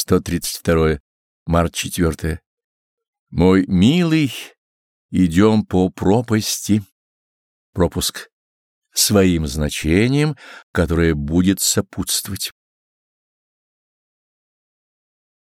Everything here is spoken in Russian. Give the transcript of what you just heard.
132. Март 4. Мой милый, идем по пропасти. Пропуск. Своим значением, которое будет сопутствовать.